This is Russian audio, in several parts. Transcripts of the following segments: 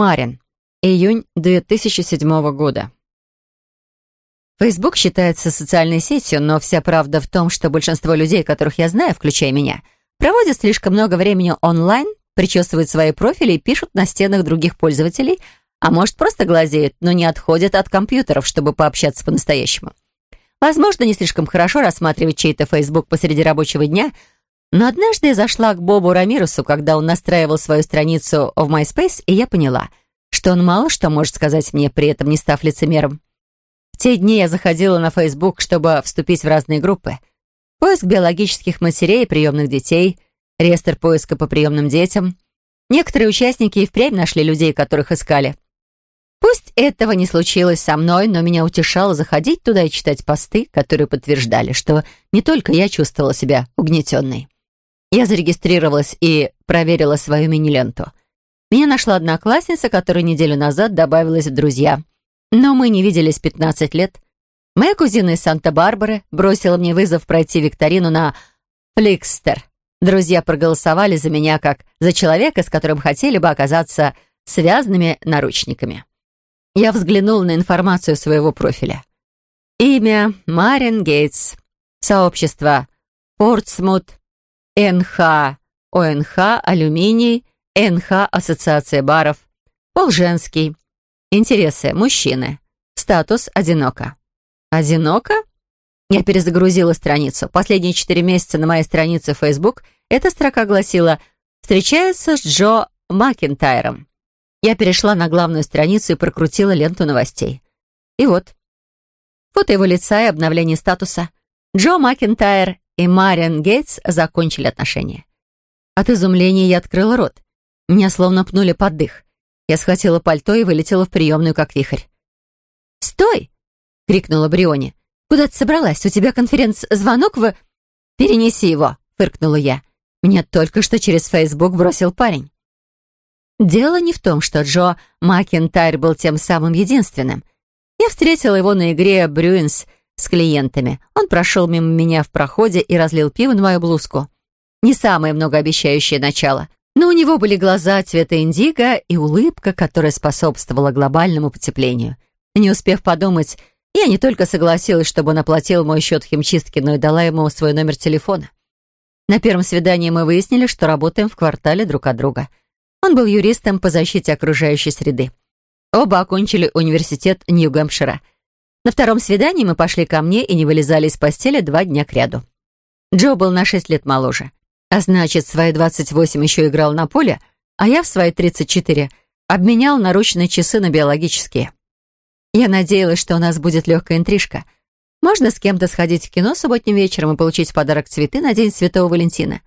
Марин. Июнь 2007 года. Фейсбук считается социальной сетью, но вся правда в том, что большинство людей, которых я знаю, включая меня, проводят слишком много времени онлайн, причесывают свои профили и пишут на стенах других пользователей, а может, просто глазеют, но не отходят от компьютеров, чтобы пообщаться по-настоящему. Возможно, не слишком хорошо рассматривать чей-то Фейсбук посреди рабочего дня, но однажды я зашла к Бобу Рамирусу, когда он настраивал свою страницу в MySpace, и я поняла, что он мало что может сказать мне, при этом не став лицемером. В те дни я заходила на Facebook, чтобы вступить в разные группы. Поиск биологических матерей и приемных детей, реестр поиска по приемным детям. Некоторые участники и впрямь нашли людей, которых искали. Пусть этого не случилось со мной, но меня утешало заходить туда и читать посты, которые подтверждали, что не только я чувствовала себя угнетенной. Я зарегистрировалась и проверила свою мини-ленту. Меня нашла одноклассница, которая неделю назад добавилась в друзья. Но мы не виделись 15 лет. Моя кузина из Санта-Барбары бросила мне вызов пройти викторину на «Фликстер». Друзья проголосовали за меня как за человека, с которым хотели бы оказаться связанными наручниками. Я взглянула на информацию своего профиля. Имя Марин Гейтс. Сообщество Портсмут НХ, ОНХ, алюминий, НХ, ассоциация баров, Полженский интересы, мужчины, статус, одиноко. Одиноко? Я перезагрузила страницу. Последние четыре месяца на моей странице Facebook эта строка гласила «Встречается с Джо Макентайром». Я перешла на главную страницу и прокрутила ленту новостей. И вот. Фото его лица и обновление статуса. Джо Макентайр, и Мариан Гейтс закончили отношения. От изумления я открыла рот. Меня словно пнули под дых. Я схватила пальто и вылетела в приемную, как вихрь. «Стой!» — крикнула Бриони. «Куда ты собралась? У тебя конференц-звонок в...» «Перенеси его!» — фыркнула я. Меня только что через Фейсбук бросил парень. Дело не в том, что Джо Макентайр был тем самым единственным. Я встретила его на игре «Брюинс» — с клиентами. Он прошел мимо меня в проходе и разлил пиво на мою блузку. Не самое многообещающее начало. Но у него были глаза цвета индиго и улыбка, которая способствовала глобальному потеплению. Не успев подумать, я не только согласилась, чтобы он оплатил мой счет химчистки, но и дала ему свой номер телефона. На первом свидании мы выяснили, что работаем в квартале друг от друга. Он был юристом по защите окружающей среды. Оба окончили университет Нью-Гэмпшира. На втором свидании мы пошли ко мне и не вылезали из постели два дня кряду. Джо был на шесть лет моложе. А значит, в свои 28 еще играл на поле, а я в свои 34 обменял наручные часы на биологические. Я надеялась, что у нас будет легкая интрижка. Можно с кем-то сходить в кино субботним вечером и получить в подарок цветы на День Святого Валентина.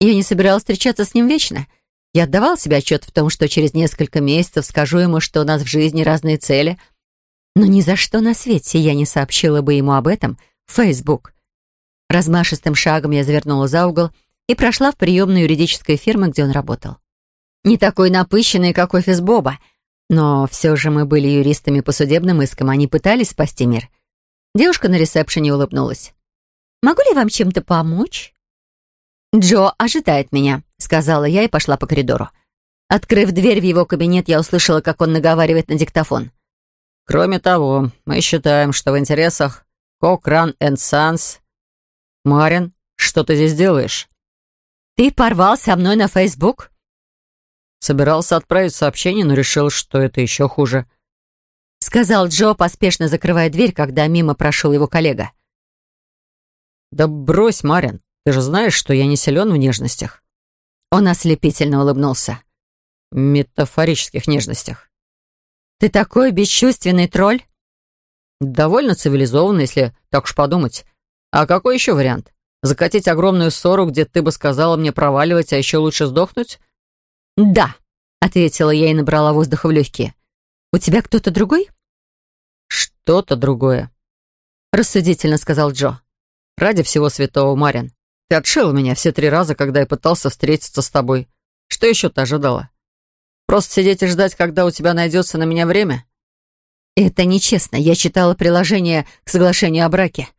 Я не собиралась встречаться с ним вечно. Я отдавал себе отчет в том, что через несколько месяцев скажу ему, что у нас в жизни разные цели — но ни за что на свете я не сообщила бы ему об этом в Facebook. Размашистым шагом я завернула за угол и прошла в приемную юридической фирмы, где он работал. Не такой напыщенный, как офис Боба, но все же мы были юристами по судебным искам, они пытались спасти мир. Девушка на ресепшене улыбнулась. «Могу ли я вам чем-то помочь?» «Джо ожидает меня», — сказала я и пошла по коридору. Открыв дверь в его кабинет, я услышала, как он наговаривает на диктофон — Кроме того, мы считаем, что в интересах Кокран энд Санс... Марин, что ты здесь делаешь? Ты порвал со мной на Фейсбук? Собирался отправить сообщение, но решил, что это еще хуже. Сказал Джо, поспешно закрывая дверь, когда мимо прошел его коллега. Да брось, Марин, ты же знаешь, что я не силен в нежностях. Он ослепительно улыбнулся. Метафорических нежностях. Ты такой бесчувственный тролль!» «Довольно цивилизованно, если так уж подумать. А какой еще вариант? Закатить огромную ссору, где ты бы сказала мне проваливать, а еще лучше сдохнуть?» «Да», — ответила я и набрала воздуха в легкие. «У тебя кто-то другой?» «Что-то другое», — рассудительно сказал Джо. «Ради всего святого, Марин, ты отшила меня все три раза, когда я пытался встретиться с тобой. Что еще ты ожидала? Просто сидеть и ждать, когда у тебя найдется на меня время?» «Это нечестно. Я читала приложение к соглашению о браке».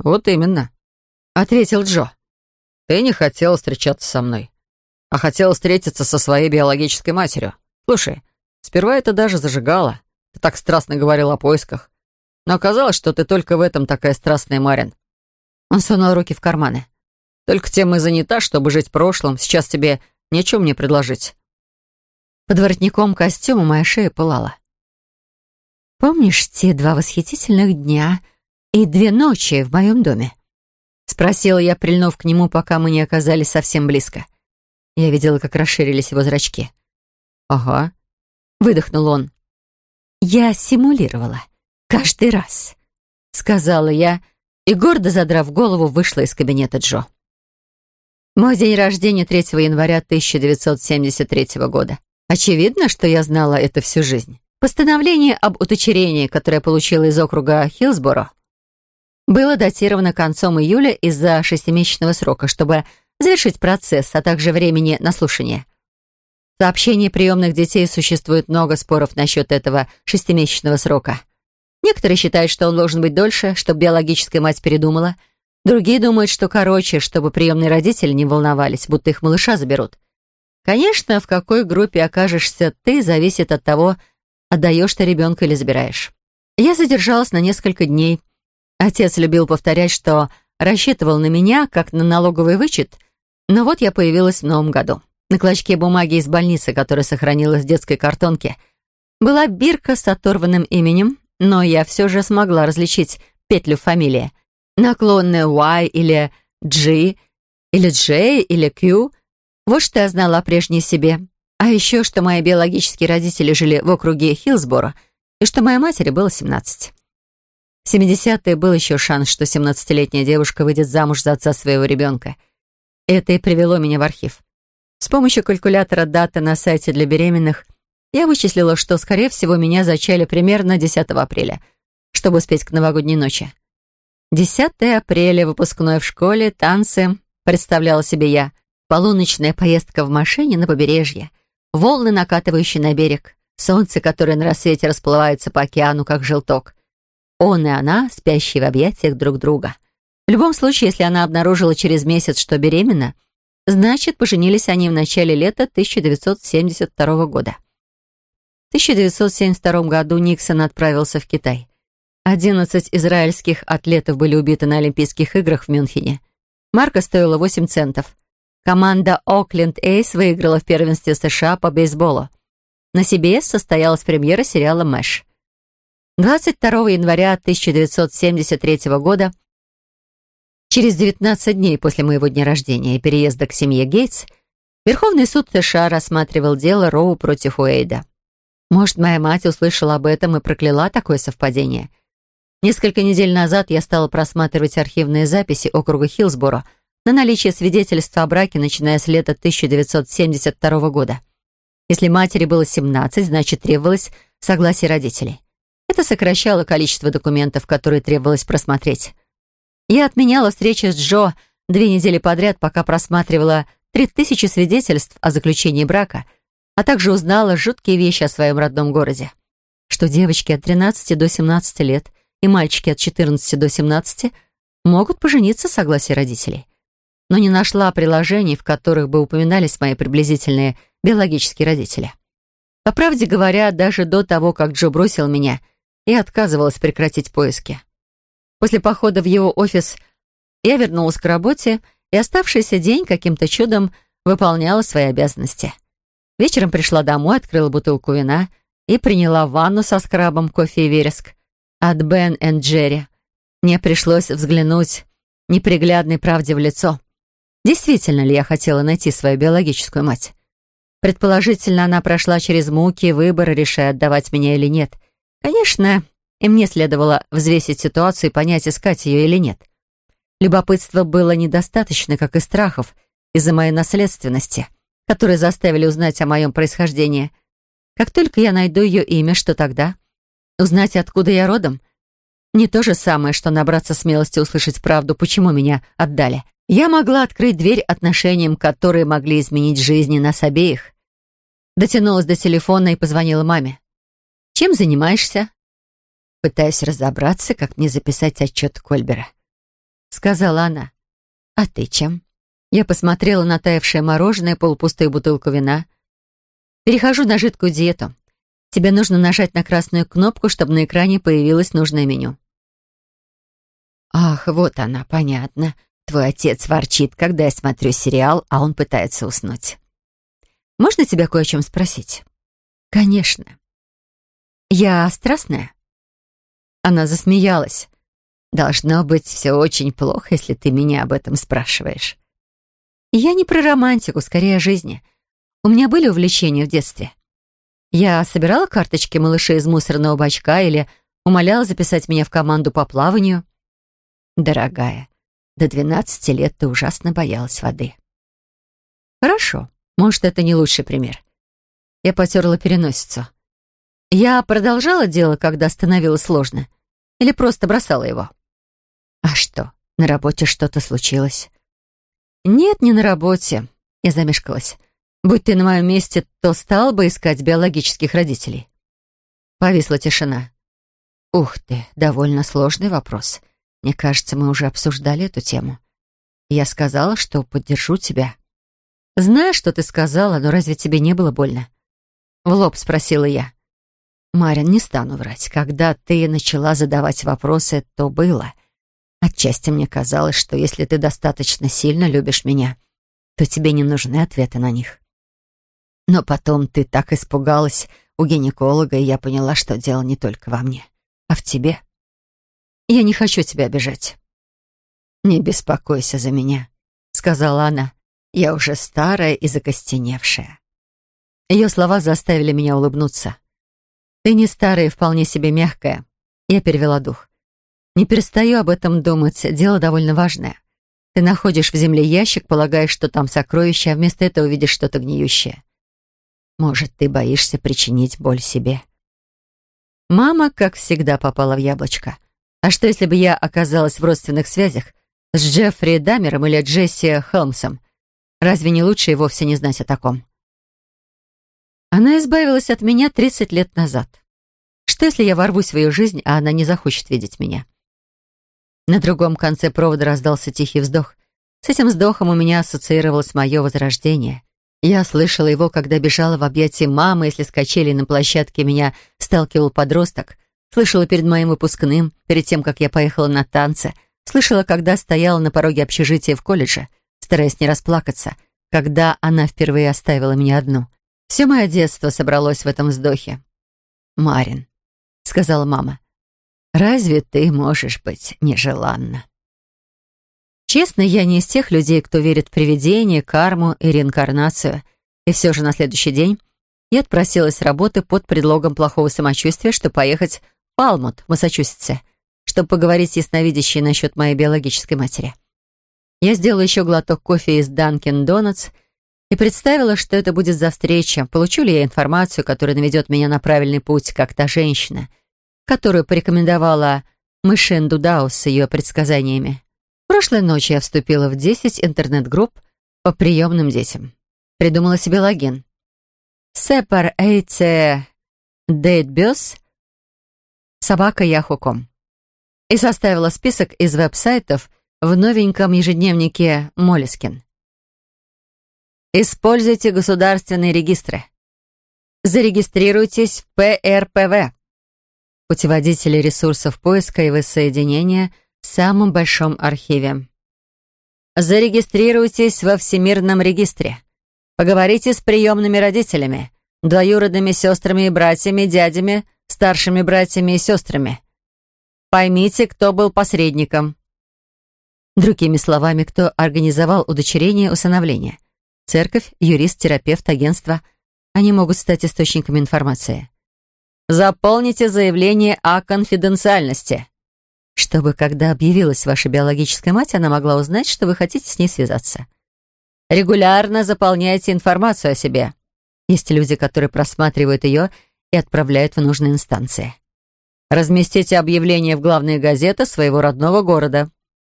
«Вот именно», — ответил Джо. «Ты не хотела встречаться со мной, а хотела встретиться со своей биологической матерью. Слушай, сперва это даже зажигало. Ты так страстно говорил о поисках. Но оказалось, что ты только в этом такая страстная, Марин». Он сунул руки в карманы. «Только тем и занята, чтобы жить прошлым. Сейчас тебе нечем мне предложить. Под воротником костюма моя шея пылала. «Помнишь те два восхитительных дня и две ночи в моем доме?» Спросила я, прильнув к нему, пока мы не оказались совсем близко. Я видела, как расширились его зрачки. «Ага», — выдохнул он. «Я симулировала. Каждый раз», — сказала я, и, гордо задрав голову, вышла из кабинета Джо. Мой день рождения 3 января 1973 года. Очевидно, что я знала это всю жизнь. Постановление об уточерении, которое получила из округа Хилсборо, было датировано концом июля из-за шестимесячного срока, чтобы завершить процесс, а также времени на слушание. В сообщении приемных детей существует много споров насчет этого шестимесячного срока. Некоторые считают, что он должен быть дольше, чтобы биологическая мать передумала. Другие думают, что короче, чтобы приемные родители не волновались, будто их малыша заберут. Конечно, в какой группе окажешься ты, зависит от того, отдаешь ты ребенка или забираешь. Я задержалась на несколько дней. Отец любил повторять, что рассчитывал на меня, как на налоговый вычет, но вот я появилась в новом году. На клочке бумаги из больницы, которая сохранилась в детской картонке, была бирка с оторванным именем, но я все же смогла различить петлю фамилии. Наклонная Y или G, или J, или Q — вот что я знала о прежней себе. А еще, что мои биологические родители жили в округе Хилсбора, и что моей матери было 17. В 70-е был еще шанс, что 17-летняя девушка выйдет замуж за отца своего ребенка. Это и привело меня в архив. С помощью калькулятора даты на сайте для беременных я вычислила, что, скорее всего, меня зачали примерно 10 апреля, чтобы успеть к новогодней ночи. 10 апреля, выпускной в школе, танцы, представляла себе я — Полуночная поездка в машине на побережье, волны, накатывающие на берег, солнце, которое на рассвете расплывается по океану, как желток. Он и она, спящие в объятиях друг друга. В любом случае, если она обнаружила через месяц, что беременна, значит, поженились они в начале лета 1972 года. В 1972 году Никсон отправился в Китай. 11 израильских атлетов были убиты на Олимпийских играх в Мюнхене. Марка стоила 8 центов – Команда «Окленд Эйс» выиграла в первенстве США по бейсболу. На CBS состоялась премьера сериала «Мэш». 22 января 1973 года, через 19 дней после моего дня рождения и переезда к семье Гейтс, Верховный суд США рассматривал дело Роу против Уэйда. Может, моя мать услышала об этом и прокляла такое совпадение. Несколько недель назад я стала просматривать архивные записи округа Хилсборо, на наличие свидетельства о браке, начиная с лета 1972 года. Если матери было 17, значит, требовалось согласие родителей. Это сокращало количество документов, которые требовалось просмотреть. Я отменяла встречи с Джо две недели подряд, пока просматривала 3000 свидетельств о заключении брака, а также узнала жуткие вещи о своем родном городе. Что девочки от 13 до 17 лет и мальчики от 14 до 17 могут пожениться согласие родителей но не нашла приложений, в которых бы упоминались мои приблизительные биологические родители. По правде говоря, даже до того, как Джо бросил меня, я отказывалась прекратить поиски. После похода в его офис я вернулась к работе и оставшийся день каким-то чудом выполняла свои обязанности. Вечером пришла домой, открыла бутылку вина и приняла ванну со скрабом кофе и вереск от Бен и Джерри. Мне пришлось взглянуть неприглядной правде в лицо. Действительно ли я хотела найти свою биологическую мать? Предположительно, она прошла через муки выбора, решая, отдавать меня или нет. Конечно, и мне следовало взвесить ситуацию и понять, искать ее или нет. Любопытства было недостаточно, как и страхов, из-за моей наследственности, которые заставили узнать о моем происхождении. Как только я найду ее имя, что тогда? Узнать, откуда я родом? Не то же самое, что набраться смелости услышать правду, почему меня отдали. Я могла открыть дверь отношениям, которые могли изменить жизни нас обеих. Дотянулась до телефона и позвонила маме. «Чем занимаешься?» «Пытаюсь разобраться, как мне записать отчет Кольбера», — сказала она. «А ты чем?» Я посмотрела на таявшее мороженое, полупустую бутылку вина. «Перехожу на жидкую диету. Тебе нужно нажать на красную кнопку, чтобы на экране появилось нужное меню». «Ах, вот она, понятно. Твой отец ворчит, когда я смотрю сериал, а он пытается уснуть. Можно тебя кое о чем спросить? Конечно. Я страстная? Она засмеялась. Должно быть, все очень плохо, если ты меня об этом спрашиваешь. Я не про романтику, скорее о жизни. У меня были увлечения в детстве. Я собирала карточки малышей из мусорного бачка или умоляла записать меня в команду по плаванию. Дорогая, до 12 лет ты ужасно боялась воды. Хорошо. Может, это не лучший пример. Я потерла переносицу. Я продолжала дело, когда становилось сложно? Или просто бросала его? А что, на работе что-то случилось? Нет, не на работе. Я замешкалась. Будь ты на моем месте, то стал бы искать биологических родителей. Повисла тишина. Ух ты, довольно сложный вопрос. Мне кажется, мы уже обсуждали эту тему. Я сказала, что поддержу тебя. Знаю, что ты сказала, но разве тебе не было больно? В лоб спросила я. Марин, не стану врать. Когда ты начала задавать вопросы, то было. Отчасти мне казалось, что если ты достаточно сильно любишь меня, то тебе не нужны ответы на них. Но потом ты так испугалась у гинеколога, и я поняла, что дело не только во мне, а в тебе. Я не хочу тебя обижать». «Не беспокойся за меня», — сказала она. «Я уже старая и закостеневшая». Ее слова заставили меня улыбнуться. «Ты не старая и вполне себе мягкая». Я перевела дух. «Не перестаю об этом думать, дело довольно важное. Ты находишь в земле ящик, полагаешь, что там сокровище, а вместо этого увидишь что-то гниющее. Может, ты боишься причинить боль себе». Мама, как всегда, попала в яблочко. А что, если бы я оказалась в родственных связях с Джеффри Дамером или Джесси Холмсом? Разве не лучше и вовсе не знать о таком? Она избавилась от меня 30 лет назад. Что, если я ворвусь в ее жизнь, а она не захочет видеть меня? На другом конце провода раздался тихий вздох. С этим вздохом у меня ассоциировалось мое возрождение. Я слышала его, когда бежала в объятии мамы, если с качелей на площадке меня сталкивал подросток — Слышала перед моим выпускным, перед тем, как я поехала на танцы. Слышала, когда стояла на пороге общежития в колледже, стараясь не расплакаться, когда она впервые оставила меня одну. Все мое детство собралось в этом вздохе. «Марин», — сказала мама, — «разве ты можешь быть нежеланна?» Честно, я не из тех людей, кто верит в привидения, карму и реинкарнацию. И все же на следующий день я отпросилась с работы под предлогом плохого самочувствия, чтобы поехать Палмут в Массачусетсе, чтобы поговорить с ясновидящей насчет моей биологической матери. Я сделала еще глоток кофе из Dunkin' Donuts и представила, что это будет за встреча, получу ли я информацию, которая наведет меня на правильный путь, как та женщина, которую порекомендовала Мышен Дудаус с ее предсказаниями. Прошлой ночью я вступила в 10 интернет-групп по приемным детям. Придумала себе логин. Separ эйце дейтбёс собака Яхуком. И составила список из веб-сайтов в новеньком ежедневнике Молескин. Используйте государственные регистры. Зарегистрируйтесь в ПРПВ. Путеводители ресурсов поиска и воссоединения в самом большом архиве. Зарегистрируйтесь во Всемирном регистре. Поговорите с приемными родителями, двоюродными сестрами и братьями, дядями, старшими братьями и сестрами. Поймите, кто был посредником. Другими словами, кто организовал удочерение и усыновление. Церковь, юрист, терапевт, агентство. Они могут стать источниками информации. Заполните заявление о конфиденциальности. Чтобы, когда объявилась ваша биологическая мать, она могла узнать, что вы хотите с ней связаться. Регулярно заполняйте информацию о себе. Есть люди, которые просматривают ее и отправляют в нужные инстанции. Разместите объявление в главные газеты своего родного города.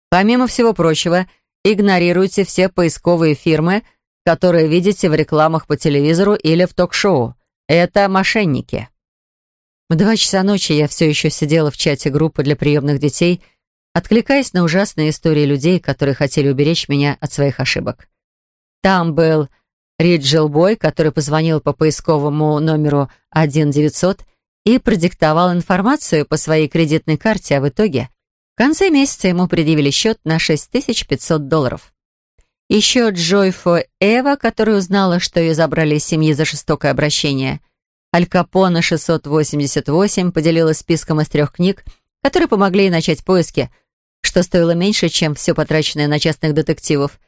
Помимо всего прочего, игнорируйте все поисковые фирмы, которые видите в рекламах по телевизору или в ток-шоу. Это мошенники. В два часа ночи я все еще сидела в чате группы для приемных детей, откликаясь на ужасные истории людей, которые хотели уберечь меня от своих ошибок. Там был Риджел Бой, который позвонил по поисковому номеру 1900 и продиктовал информацию по своей кредитной карте, а в итоге в конце месяца ему предъявили счет на 6500 долларов. Еще Джойфо Эва, которая узнала, что ее забрали из семьи за жестокое обращение. Аль Капона 688 поделилась списком из трех книг, которые помогли ей начать поиски, что стоило меньше, чем все потраченное на частных детективов,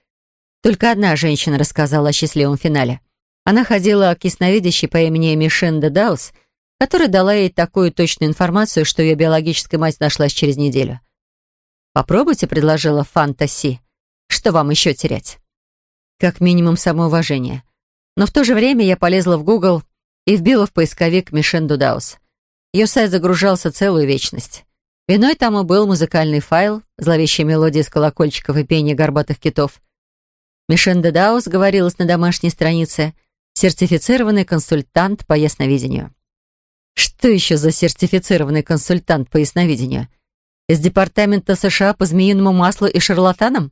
только одна женщина рассказала о счастливом финале. Она ходила к ясновидящей по имени Мишинда Даус, которая дала ей такую точную информацию, что ее биологическая мать нашлась через неделю. «Попробуйте», — предложила Фантаси. «Что вам еще терять?» Как минимум самоуважение. Но в то же время я полезла в Google и вбила в поисковик Мишенду Даус. Ее сайт загружался целую вечность. Виной тому был музыкальный файл, зловещая мелодия из колокольчиков и пение горбатых китов — Мишенда Даус говорилось на домашней странице «Сертифицированный консультант по ясновидению». Что еще за сертифицированный консультант по ясновидению? Из департамента США по змеиному маслу и шарлатанам?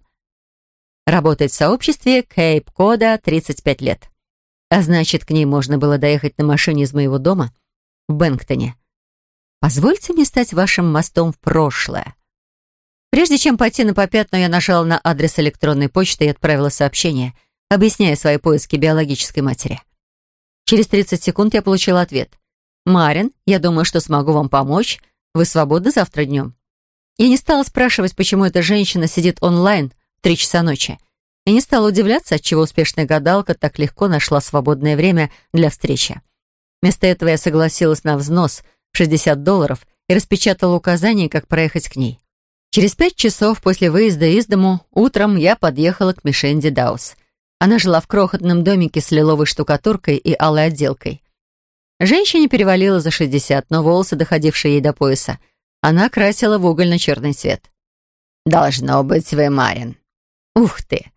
Работает в сообществе Кейп-Кода 35 лет. А значит, к ней можно было доехать на машине из моего дома в Бэнктоне. Позвольте мне стать вашим мостом в прошлое. Прежде чем пойти на попятную, я нажала на адрес электронной почты и отправила сообщение, объясняя свои поиски биологической матери. Через 30 секунд я получила ответ. «Марин, я думаю, что смогу вам помочь. Вы свободны завтра днем?» Я не стала спрашивать, почему эта женщина сидит онлайн в 3 часа ночи. И не стала удивляться, отчего успешная гадалка так легко нашла свободное время для встречи. Вместо этого я согласилась на взнос в 60 долларов и распечатала указание, как проехать к ней. Через пять часов после выезда из дому утром я подъехала к Мишенди Даус. Она жила в крохотном домике с лиловой штукатуркой и алой отделкой. Женщине перевалило за 60, но волосы, доходившие ей до пояса, она красила в угольно-черный цвет. «Должно быть, вы Марин». «Ух ты!»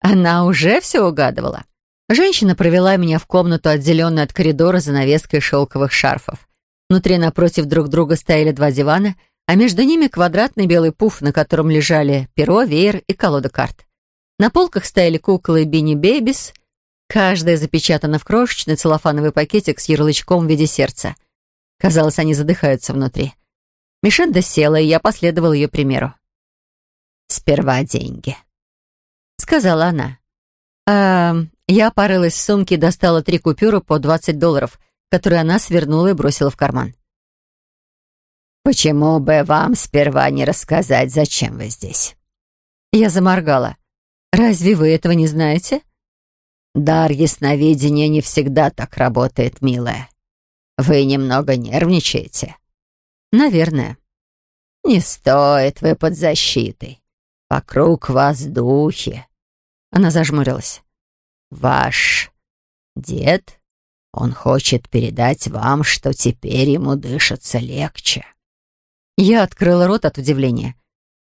Она уже все угадывала. Женщина провела меня в комнату, отделенную от коридора занавеской шелковых шарфов. Внутри напротив друг друга стояли два дивана — а между ними квадратный белый пуф, на котором лежали перо, веер и колода карт. На полках стояли куклы Бини Бейбис, каждая запечатана в крошечный целлофановый пакетик с ярлычком в виде сердца. Казалось, они задыхаются внутри. Мишенда села, и я последовал ее примеру. «Сперва деньги», — сказала она. «А, я порылась в сумке и достала три купюры по 20 долларов, которые она свернула и бросила в карман. «Почему бы вам сперва не рассказать, зачем вы здесь?» Я заморгала. «Разве вы этого не знаете?» «Дар ясновидения не всегда так работает, милая. Вы немного нервничаете?» «Наверное». «Не стоит, вы под защитой. Вокруг вас духи». Она зажмурилась. «Ваш дед, он хочет передать вам, что теперь ему дышится легче». Я открыла рот от удивления.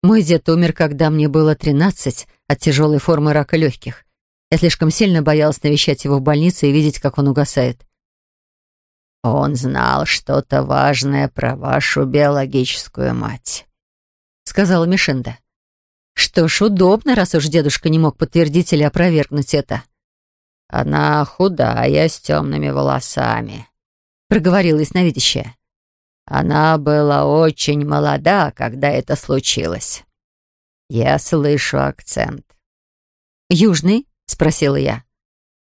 Мой дед умер, когда мне было 13, от тяжелой формы рака легких. Я слишком сильно боялась навещать его в больнице и видеть, как он угасает. «Он знал что-то важное про вашу биологическую мать», — сказала Мишинда. «Что ж, удобно, раз уж дедушка не мог подтвердить или опровергнуть это». «Она худая, с темными волосами», — проговорила ясновидящая. Она была очень молода, когда это случилось. Я слышу акцент. «Южный?» — спросила я.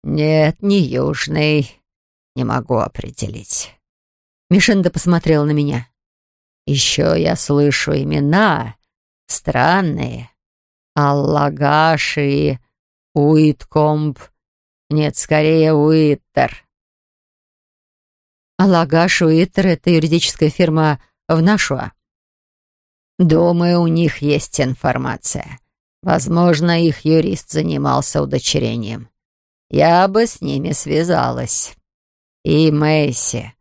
«Нет, не южный. Не могу определить». Мишенда посмотрела на меня. «Еще я слышу имена странные. Аллагаши, Уиткомб. Нет, скорее Уиттер. Алагаш Уиттер — это юридическая фирма в Нашуа. Думаю, у них есть информация. Возможно, их юрист занимался удочерением. Я бы с ними связалась. И Мэйси.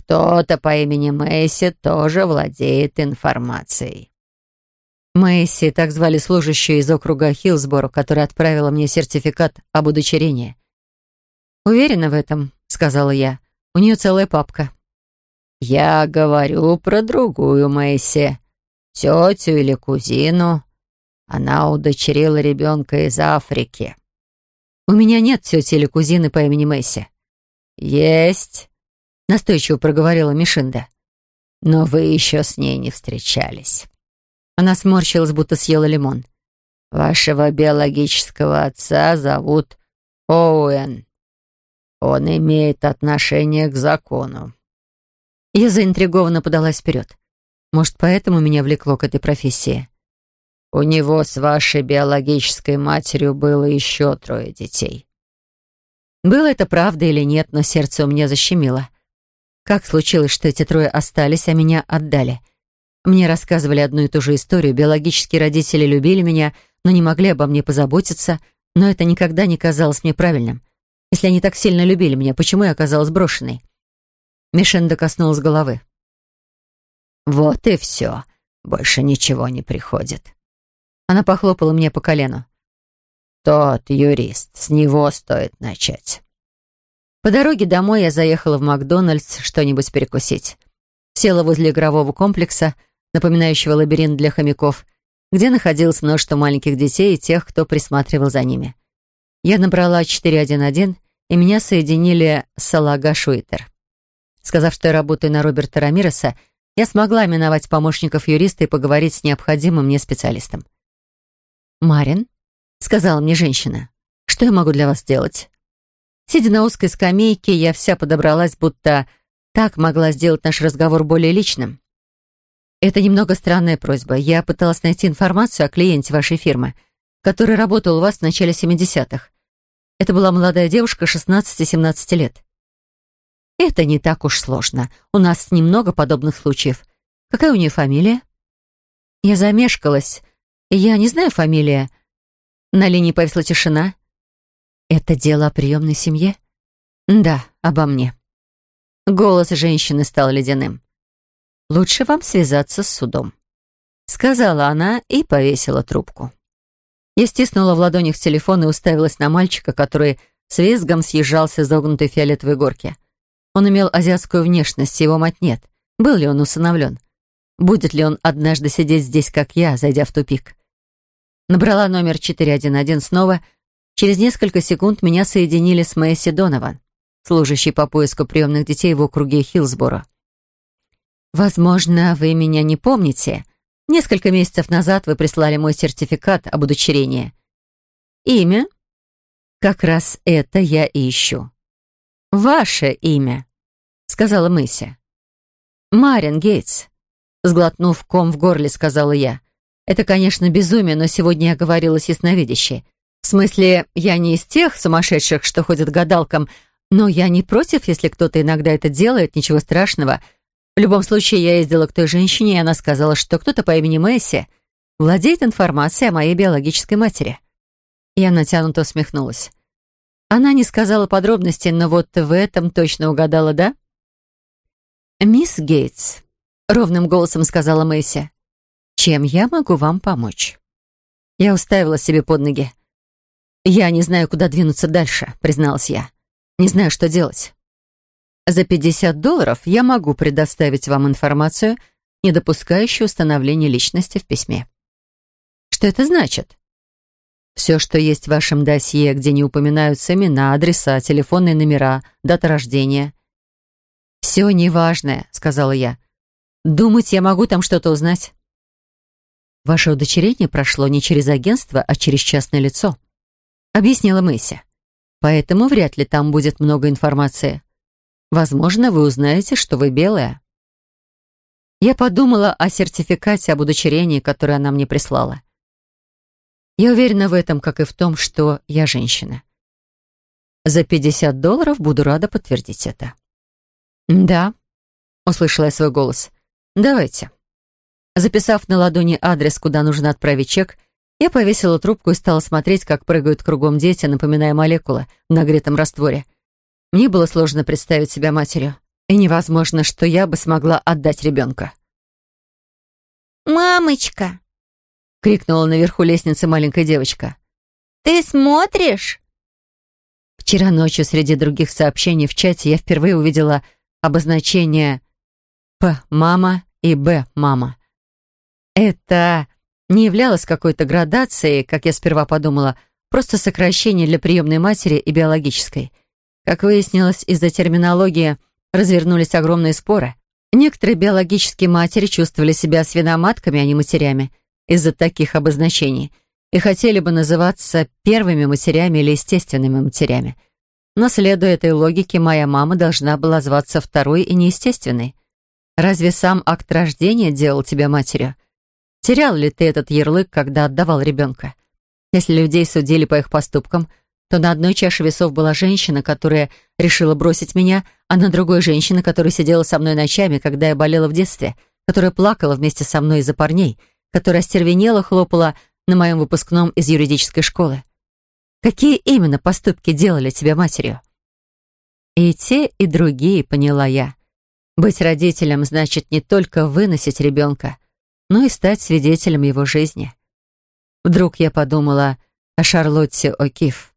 Кто-то по имени Мэйси тоже владеет информацией. Мэйси, так звали служащую из округа Хилсборо, которая отправила мне сертификат об удочерении. «Уверена в этом», — сказала я. У нее целая папка. «Я говорю про другую Мэйси, тетю или кузину. Она удочерила ребенка из Африки». «У меня нет тети или кузины по имени Мэйси». «Есть», — настойчиво проговорила Мишинда. «Но вы еще с ней не встречались». Она сморщилась, будто съела лимон. «Вашего биологического отца зовут Оуэн. Он имеет отношение к закону». Я заинтригованно подалась вперед. Может, поэтому меня влекло к этой профессии? «У него с вашей биологической матерью было еще трое детей». Было это правда или нет, но сердце у меня защемило. Как случилось, что эти трое остались, а меня отдали? Мне рассказывали одну и ту же историю. Биологические родители любили меня, но не могли обо мне позаботиться, но это никогда не казалось мне правильным. Если они так сильно любили меня, почему я оказалась брошенной?» Мишенда коснулась головы. «Вот и все. Больше ничего не приходит». Она похлопала мне по колену. «Тот юрист. С него стоит начать». По дороге домой я заехала в Макдональдс что-нибудь перекусить. Села возле игрового комплекса, напоминающего лабиринт для хомяков, где находилось множество маленьких детей и тех, кто присматривал за ними. Я набрала 411, и меня соединили с Алага Шуитер. Сказав, что я работаю на Роберта Рамиреса, я смогла именовать помощников юриста и поговорить с необходимым мне специалистом. «Марин», — сказала мне женщина, — «что я могу для вас сделать?» Сидя на узкой скамейке, я вся подобралась, будто так могла сделать наш разговор более личным. «Это немного странная просьба. Я пыталась найти информацию о клиенте вашей фирмы» который работал у вас в начале 70-х. Это была молодая девушка 16-17 лет. Это не так уж сложно. У нас немного подобных случаев. Какая у нее фамилия? Я замешкалась. Я не знаю фамилия. На линии повисла тишина. Это дело о приемной семье? Да, обо мне. Голос женщины стал ледяным. «Лучше вам связаться с судом», — сказала она и повесила трубку. Я стиснула в ладонях телефон и уставилась на мальчика, который с визгом съезжался с загнутой фиолетовой горки. Он имел азиатскую внешность, его мать нет. Был ли он усыновлен? Будет ли он однажды сидеть здесь, как я, зайдя в тупик? Набрала номер 411 снова. Через несколько секунд меня соединили с Мэйси Донован, служащей по поиску приемных детей в округе Хилсборо. «Возможно, вы меня не помните», Несколько месяцев назад вы прислали мой сертификат об удочерении. Имя? Как раз это я и ищу. Ваше имя, сказала Мыся. Марин Гейтс. Сглотнув ком в горле, сказала я. Это, конечно, безумие, но сегодня я говорила с ясновидящей. В смысле, я не из тех сумасшедших, что ходят гадалкам, но я не против, если кто-то иногда это делает, ничего страшного — в любом случае, я ездила к той женщине, и она сказала, что кто-то по имени Мэйси владеет информацией о моей биологической матери. Я натянуто усмехнулась. Она не сказала подробностей, но вот в этом точно угадала, да? «Мисс Гейтс», — ровным голосом сказала Мэйси, — «чем я могу вам помочь?» Я уставила себе под ноги. «Я не знаю, куда двинуться дальше», — призналась я. «Не знаю, что делать». За 50 долларов я могу предоставить вам информацию, не допускающую установления личности в письме. Что это значит? Все, что есть в вашем досье, где не упоминаются имена, адреса, телефонные номера, дата рождения. «Все неважное», — сказала я. «Думать я могу там что-то узнать». «Ваше удочерение прошло не через агентство, а через частное лицо», — объяснила Мэйси. «Поэтому вряд ли там будет много информации. Возможно, вы узнаете, что вы белая». Я подумала о сертификате об удочерении, который она мне прислала. Я уверена в этом, как и в том, что я женщина. За 50 долларов буду рада подтвердить это. «Да», — услышала я свой голос, — «давайте». Записав на ладони адрес, куда нужно отправить чек, я повесила трубку и стала смотреть, как прыгают кругом дети, напоминая молекулы в нагретом растворе — мне было сложно представить себя матерью, и невозможно, что я бы смогла отдать ребенка. «Мамочка!» — крикнула наверху лестницы маленькая девочка. «Ты смотришь?» Вчера ночью среди других сообщений в чате я впервые увидела обозначение «П. Мама» и «Б. Мама». Это не являлось какой-то градацией, как я сперва подумала, просто сокращение для приемной матери и биологической. Как выяснилось, из-за терминологии развернулись огромные споры. Некоторые биологические матери чувствовали себя свиноматками, а не матерями, из-за таких обозначений, и хотели бы называться первыми матерями или естественными матерями. Но, следуя этой логике, моя мама должна была зваться второй и неестественной. Разве сам акт рождения делал тебя матерью? Терял ли ты этот ярлык, когда отдавал ребенка? Если людей судили по их поступкам, то на одной чаше весов была женщина, которая решила бросить меня, а на другой женщина, которая сидела со мной ночами, когда я болела в детстве, которая плакала вместе со мной из-за парней, которая остервенела, хлопала на моем выпускном из юридической школы. Какие именно поступки делали тебя матерью? И те, и другие, поняла я. Быть родителем значит не только выносить ребенка, но и стать свидетелем его жизни. Вдруг я подумала о Шарлотте О'Кифф.